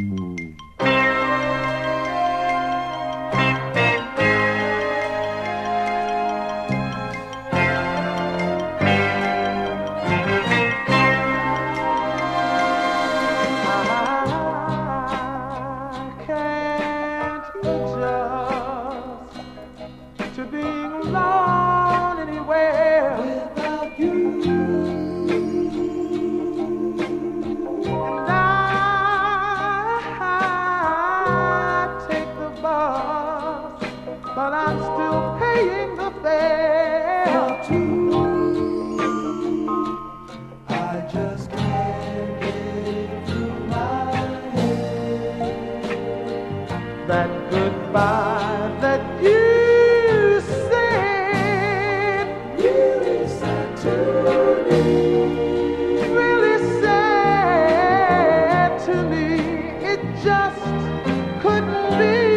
Mm-hmm. but I'm still paying the fare. Too. I just can't get it my head that goodbye that you said really sad to me. Really to me. It just couldn't be.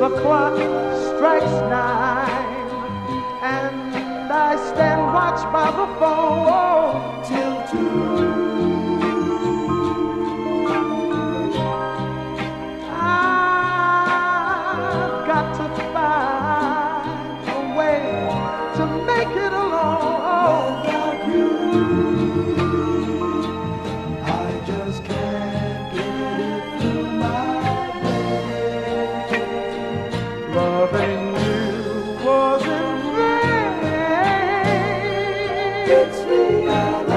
The clock strikes nine, and I stand watch by the phone till two. I've got to find a way to make it alone without you. It's reality.